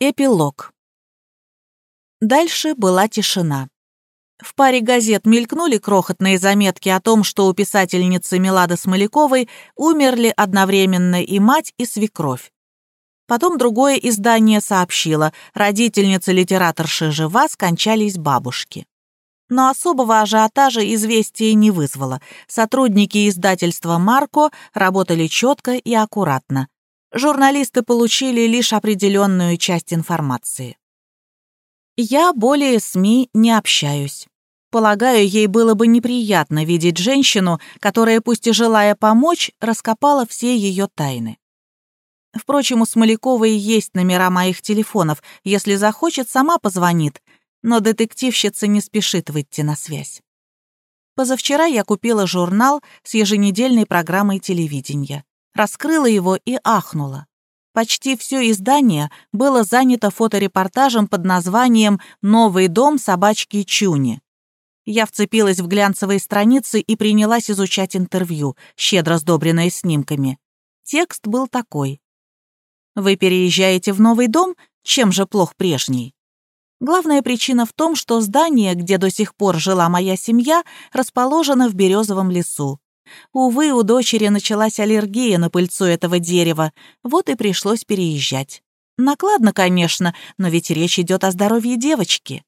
Эпилог. Дальше была тишина. В паре газет мелькнули крохотные заметки о том, что у писательницы Милады Смоляковой умерли одновременно и мать, и свекровь. Потом другое издание сообщило, родительница литераторши жива, скончались бабушки. Но особого ажиотажа известие не вызвало. Сотрудники издательства «Марко» работали четко и аккуратно журналисты получили лишь определенную часть информации. Я более СМИ не общаюсь. Полагаю, ей было бы неприятно видеть женщину, которая, пусть и желая помочь, раскопала все ее тайны. Впрочем, у Смоляковой есть номера моих телефонов. Если захочет, сама позвонит, но детективщица не спешит выйти на связь. Позавчера я купила журнал с еженедельной программой телевидения раскрыла его и ахнула. Почти все издание было занято фоторепортажем под названием «Новый дом собачки Чуни». Я вцепилась в глянцевые страницы и принялась изучать интервью, щедро сдобренное снимками. Текст был такой. «Вы переезжаете в новый дом? Чем же плох прежний?» Главная причина в том, что здание, где до сих пор жила моя семья, расположено в березовом лесу. Увы, у дочери началась аллергия на пыльцу этого дерева, вот и пришлось переезжать. Накладно, конечно, но ведь речь идет о здоровье девочки.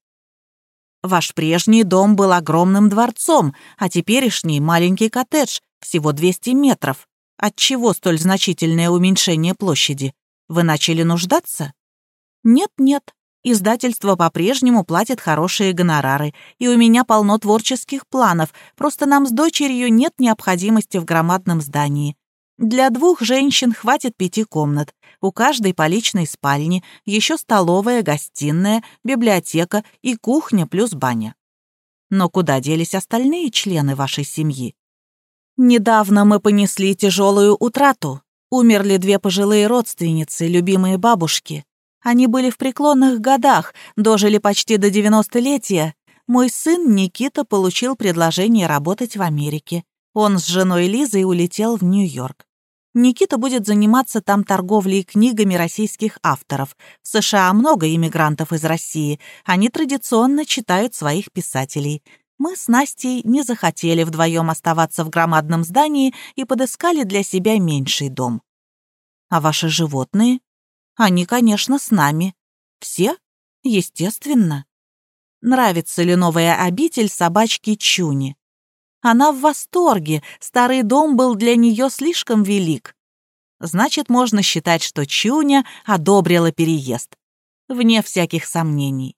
Ваш прежний дом был огромным дворцом, а теперешний — маленький коттедж, всего 200 метров. Отчего столь значительное уменьшение площади? Вы начали нуждаться? Нет-нет, Издательство по-прежнему платит хорошие гонорары, и у меня полно творческих планов, просто нам с дочерью нет необходимости в громадном здании. Для двух женщин хватит пяти комнат, у каждой по личной спальне, еще столовая, гостиная, библиотека и кухня плюс баня. Но куда делись остальные члены вашей семьи? Недавно мы понесли тяжелую утрату. Умерли две пожилые родственницы, любимые бабушки. Они были в преклонных годах, дожили почти до девяностолетия. Мой сын Никита получил предложение работать в Америке. Он с женой Лизой улетел в Нью-Йорк. Никита будет заниматься там торговлей книгами российских авторов. В США много иммигрантов из России. Они традиционно читают своих писателей. Мы с Настей не захотели вдвоем оставаться в громадном здании и подыскали для себя меньший дом. А ваши животные? Они, конечно, с нами. Все? Естественно. Нравится ли новая обитель собачки Чуни? Она в восторге, старый дом был для нее слишком велик. Значит, можно считать, что Чуня одобрила переезд. Вне всяких сомнений.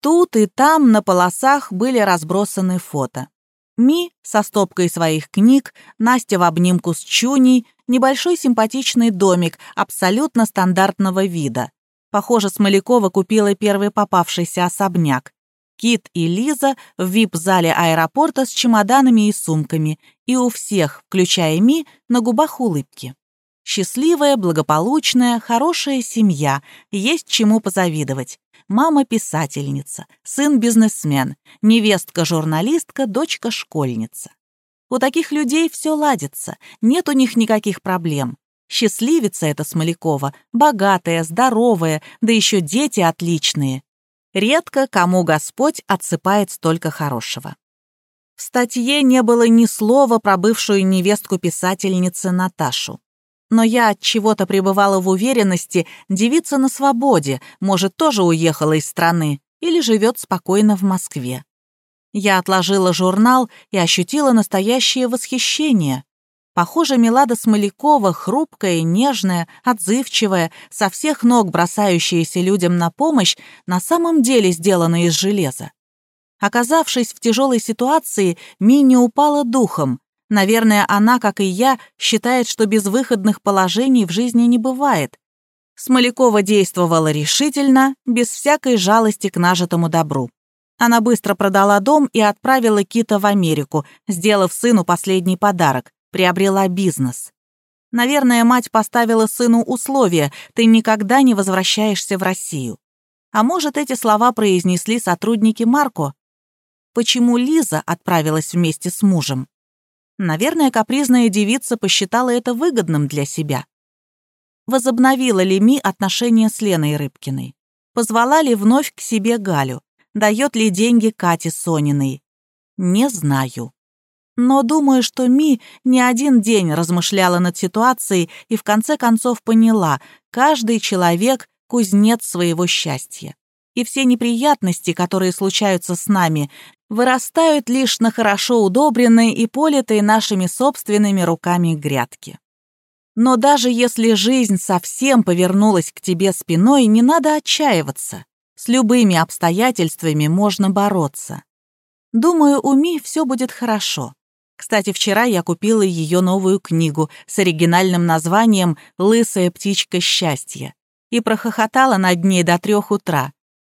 Тут и там на полосах были разбросаны фото. Ми со стопкой своих книг, Настя в обнимку с Чуней, небольшой симпатичный домик абсолютно стандартного вида. Похоже, Смолякова купила первый попавшийся особняк. Кит и Лиза в вип-зале аэропорта с чемоданами и сумками, и у всех, включая Ми, на губах улыбки. Счастливая, благополучная, хорошая семья, есть чему позавидовать. Мама писательница, сын бизнесмен, невестка журналистка, дочка школьница. У таких людей все ладится, нет у них никаких проблем. Счастливица эта Смолякова, богатая, здоровая, да еще дети отличные. Редко кому Господь отсыпает столько хорошего. В статье не было ни слова про бывшую невестку писательницы Наташу. Но я от чего-то пребывала в уверенности, девица на свободе, может, тоже уехала из страны или живет спокойно в Москве. Я отложила журнал и ощутила настоящее восхищение. Похоже, Милада Смолякова, хрупкая, нежная, отзывчивая, со всех ног бросающаяся людям на помощь, на самом деле сделана из железа. Оказавшись в тяжелой ситуации, Ми упала духом. Наверное, она, как и я, считает, что безвыходных положений в жизни не бывает. Смолякова действовала решительно, без всякой жалости к нажитому добру. Она быстро продала дом и отправила Кита в Америку, сделав сыну последний подарок, приобрела бизнес. Наверное, мать поставила сыну условие «ты никогда не возвращаешься в Россию». А может, эти слова произнесли сотрудники Марко? Почему Лиза отправилась вместе с мужем? Наверное, капризная девица посчитала это выгодным для себя. возобновила ли Ми отношения с Леной Рыбкиной. Позвала ли вновь к себе Галю. Дает ли деньги Кате Сониной. Не знаю. Но думаю, что Ми не один день размышляла над ситуацией и в конце концов поняла, каждый человек — кузнец своего счастья. И все неприятности, которые случаются с нами, вырастают лишь на хорошо удобренной и политой нашими собственными руками грядки. Но даже если жизнь совсем повернулась к тебе спиной, не надо отчаиваться. С любыми обстоятельствами можно бороться. Думаю, у Ми все будет хорошо. Кстати, вчера я купила ее новую книгу с оригинальным названием «Лысая птичка счастья» и прохохотала над ней до трех утра.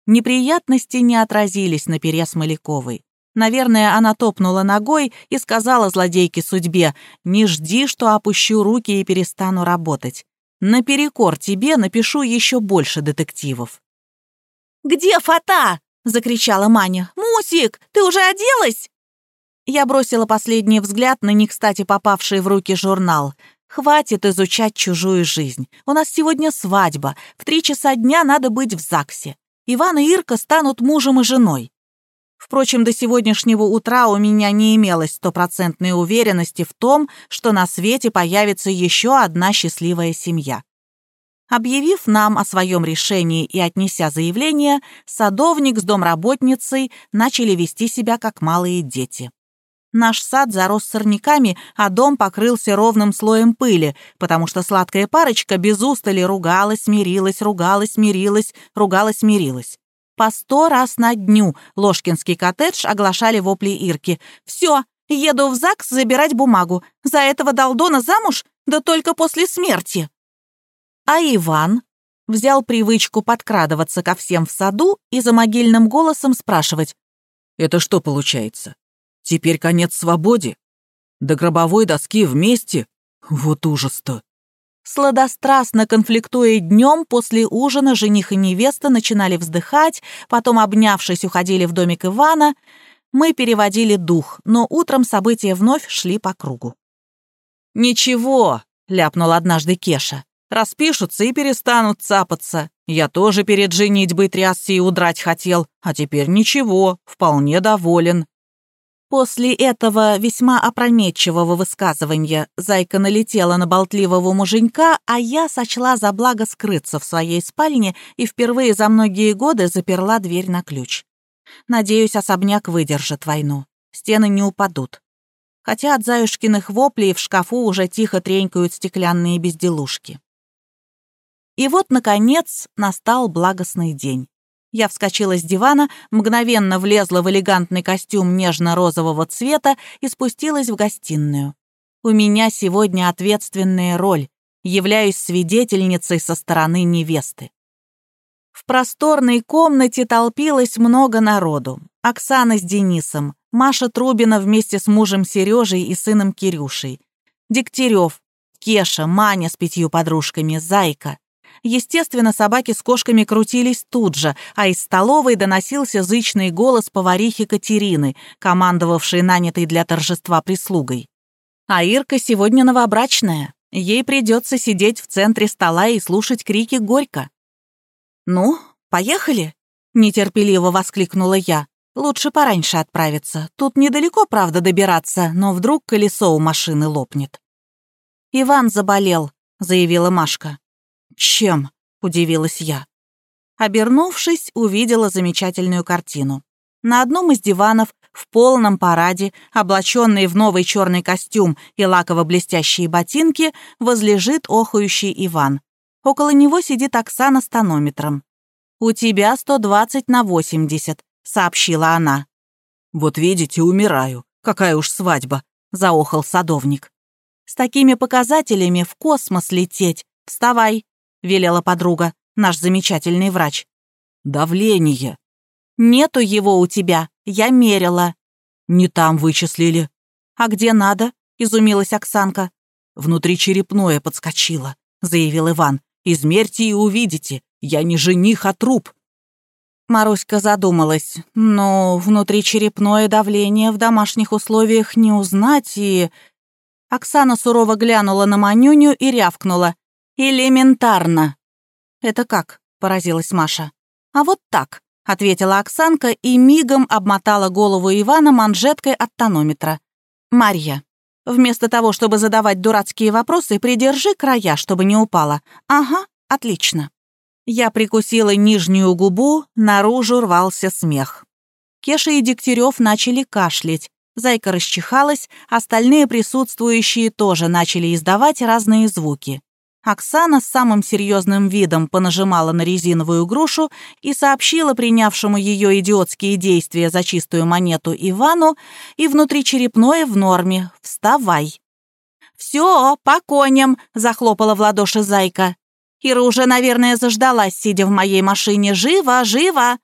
Неприятности не отразились на пере Смоляковой. Наверное, она топнула ногой и сказала злодейке судьбе, «Не жди, что опущу руки и перестану работать. Наперекор тебе напишу еще больше детективов». «Где фата?» — закричала Маня. «Мусик, ты уже оделась?» Я бросила последний взгляд на не кстати попавший в руки журнал. Хватит изучать чужую жизнь. У нас сегодня свадьба. В три часа дня надо быть в ЗАГСе. Иван и Ирка станут мужем и женой. Впрочем, до сегодняшнего утра у меня не имелось стопроцентной уверенности в том, что на свете появится еще одна счастливая семья. Объявив нам о своем решении и отнеся заявление, садовник с домработницей начали вести себя как малые дети. Наш сад зарос сорняками, а дом покрылся ровным слоем пыли, потому что сладкая парочка без устали ругалась, мирилась, ругалась, мирилась, ругалась, мирилась. По сто раз на дню Ложкинский коттедж оглашали вопли Ирки. «Все, еду в ЗАГС забирать бумагу. За этого Долдона замуж? Да только после смерти!» А Иван взял привычку подкрадываться ко всем в саду и за могильным голосом спрашивать. «Это что получается? Теперь конец свободе? До гробовой доски вместе? Вот ужас-то!» Сладострастно конфликтуя днем, после ужина жених и невеста начинали вздыхать, потом, обнявшись, уходили в домик Ивана. Мы переводили дух, но утром события вновь шли по кругу. «Ничего», — ляпнул однажды Кеша, — «распишутся и перестанут цапаться. Я тоже перед женитьбой трясся и удрать хотел, а теперь ничего, вполне доволен. После этого весьма опрометчивого высказывания Зайка налетела на болтливого муженька, а я сочла за благо скрыться в своей спальне и впервые за многие годы заперла дверь на ключ. Надеюсь, особняк выдержит войну. Стены не упадут. Хотя от заюшкиных воплей в шкафу уже тихо тренькают стеклянные безделушки. И вот, наконец, настал благостный день. Я вскочила с дивана, мгновенно влезла в элегантный костюм нежно-розового цвета и спустилась в гостиную. У меня сегодня ответственная роль. Являюсь свидетельницей со стороны невесты. В просторной комнате толпилось много народу. Оксана с Денисом, Маша Трубина вместе с мужем Сережей и сыном Кирюшей, Дегтярев, Кеша, Маня с пятью подружками, Зайка. Естественно, собаки с кошками крутились тут же, а из столовой доносился зычный голос поварихи Катерины, командовавшей нанятой для торжества прислугой. А Ирка сегодня новобрачная. Ей придется сидеть в центре стола и слушать крики горько. «Ну, поехали?» — нетерпеливо воскликнула я. «Лучше пораньше отправиться. Тут недалеко, правда, добираться, но вдруг колесо у машины лопнет». «Иван заболел», — заявила Машка. «Чем?» — удивилась я. Обернувшись, увидела замечательную картину. На одном из диванов, в полном параде, облаченный в новый черный костюм и лаково-блестящие ботинки, возлежит охающий Иван. Около него сидит Оксана с тонометром. «У тебя 120 на 80», — сообщила она. «Вот видите, умираю. Какая уж свадьба», — заохал садовник. «С такими показателями в космос лететь. Вставай, — велела подруга, наш замечательный врач. «Давление». «Нету его у тебя, я мерила». «Не там вычислили». «А где надо?» — изумилась Оксанка. «Внутричерепное подскочило», — заявил Иван. «Измерьте и увидите. Я не жених, а труп». Маруська задумалась. «Но внутричерепное давление в домашних условиях не узнать и...» Оксана сурово глянула на Манюню и рявкнула. Элементарно. Это как? поразилась Маша. А вот так, ответила Оксанка и мигом обмотала голову Ивана манжеткой от тонометра. Марья, вместо того, чтобы задавать дурацкие вопросы, придержи края, чтобы не упала. Ага, отлично. Я прикусила нижнюю губу, наружу рвался смех. Кеша и Дегтярев начали кашлять. Зайка расчихалась, остальные присутствующие тоже начали издавать разные звуки. Оксана с самым серьезным видом понажимала на резиновую грушу и сообщила принявшему ее идиотские действия за чистую монету Ивану, и внутричерепное в норме. «Вставай!» «Все, по коням!» — захлопала в ладоши Зайка. «Ира уже, наверное, заждалась, сидя в моей машине. Живо, живо!»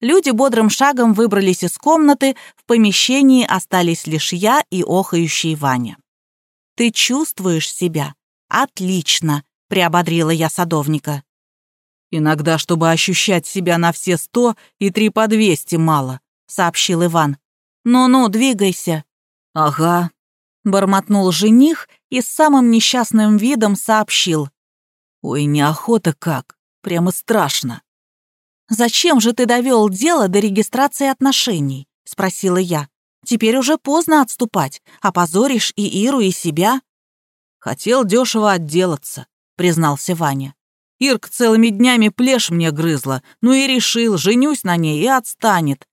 Люди бодрым шагом выбрались из комнаты, в помещении остались лишь я и охающий Ваня. «Ты чувствуешь себя? Отлично!» — приободрила я садовника. «Иногда, чтобы ощущать себя на все сто и три по двести мало», — сообщил Иван. «Ну-ну, двигайся». «Ага», — бормотнул жених и с самым несчастным видом сообщил. «Ой, неохота как, прямо страшно». «Зачем же ты довел дело до регистрации отношений?» — спросила я. «Теперь уже поздно отступать. Опозоришь и Иру, и себя». «Хотел дешево отделаться», — признался Ваня. «Ирка целыми днями плешь мне грызла, ну и решил, женюсь на ней и отстанет».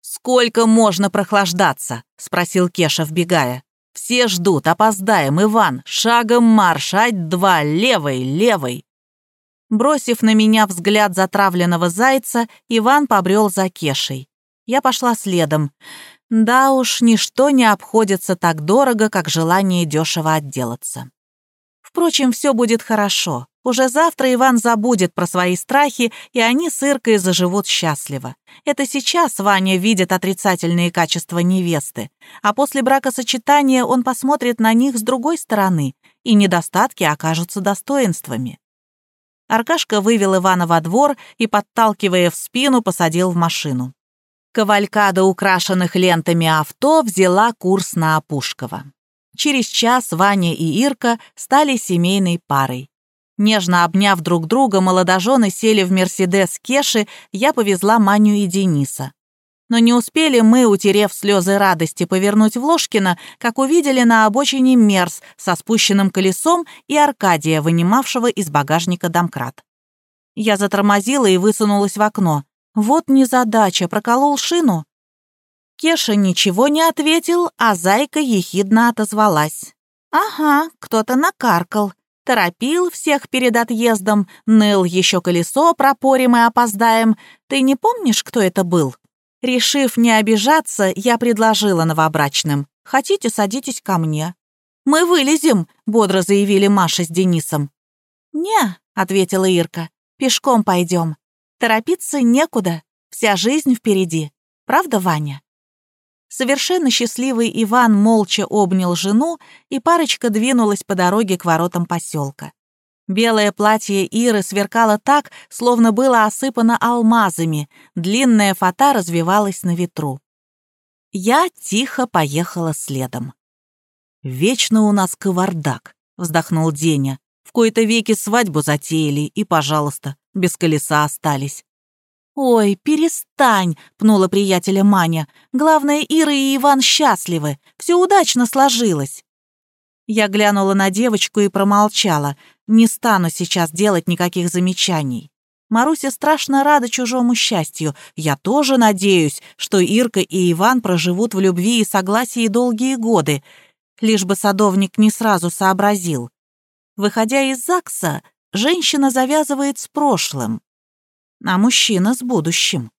«Сколько можно прохлаждаться?» — спросил Кеша, вбегая. «Все ждут, опоздаем, Иван. Шагом марш, ать-два, левой, левой». Бросив на меня взгляд затравленного зайца, Иван побрел за Кешей. Я пошла следом. Да уж, ничто не обходится так дорого, как желание дешево отделаться. Впрочем, все будет хорошо. Уже завтра Иван забудет про свои страхи, и они с Иркой заживут счастливо. Это сейчас Ваня видит отрицательные качества невесты, а после бракосочетания он посмотрит на них с другой стороны, и недостатки окажутся достоинствами. Аркашка вывел Ивана во двор и, подталкивая в спину, посадил в машину. Кавалькада украшенных лентами авто взяла курс на Опушково. Через час Ваня и Ирка стали семейной парой. Нежно обняв друг друга, молодожены сели в «Мерседес» Кеши, я повезла Маню и Дениса. Но не успели мы, утерев слезы радости, повернуть в Ложкино, как увидели на обочине Мерс со спущенным колесом и Аркадия, вынимавшего из багажника домкрат. Я затормозила и высунулась в окно. Вот незадача, проколол шину. Кеша ничего не ответил, а Зайка ехидно отозвалась. «Ага, кто-то накаркал. Торопил всех перед отъездом, ныл еще колесо, пропорим и опоздаем. Ты не помнишь, кто это был?» Решив не обижаться, я предложила новобрачным. «Хотите, садитесь ко мне». «Мы вылезем», — бодро заявили Маша с Денисом. «Не», — ответила Ирка, — «пешком пойдем. Торопиться некуда, вся жизнь впереди. Правда, Ваня?» Совершенно счастливый Иван молча обнял жену, и парочка двинулась по дороге к воротам поселка. Белое платье Иры сверкало так, словно было осыпано алмазами, длинная фата развивалась на ветру. Я тихо поехала следом. «Вечно у нас кавардак», — вздохнул Деня. «В кои-то веки свадьбу затеяли, и, пожалуйста, без колеса остались». «Ой, перестань!» — пнула приятеля Маня. «Главное, Ира и Иван счастливы. Все удачно сложилось». Я глянула на девочку и промолчала. Не стану сейчас делать никаких замечаний. Маруся страшно рада чужому счастью. Я тоже надеюсь, что Ирка и Иван проживут в любви и согласии долгие годы, лишь бы садовник не сразу сообразил. Выходя из ЗАГСа, женщина завязывает с прошлым, а мужчина с будущим.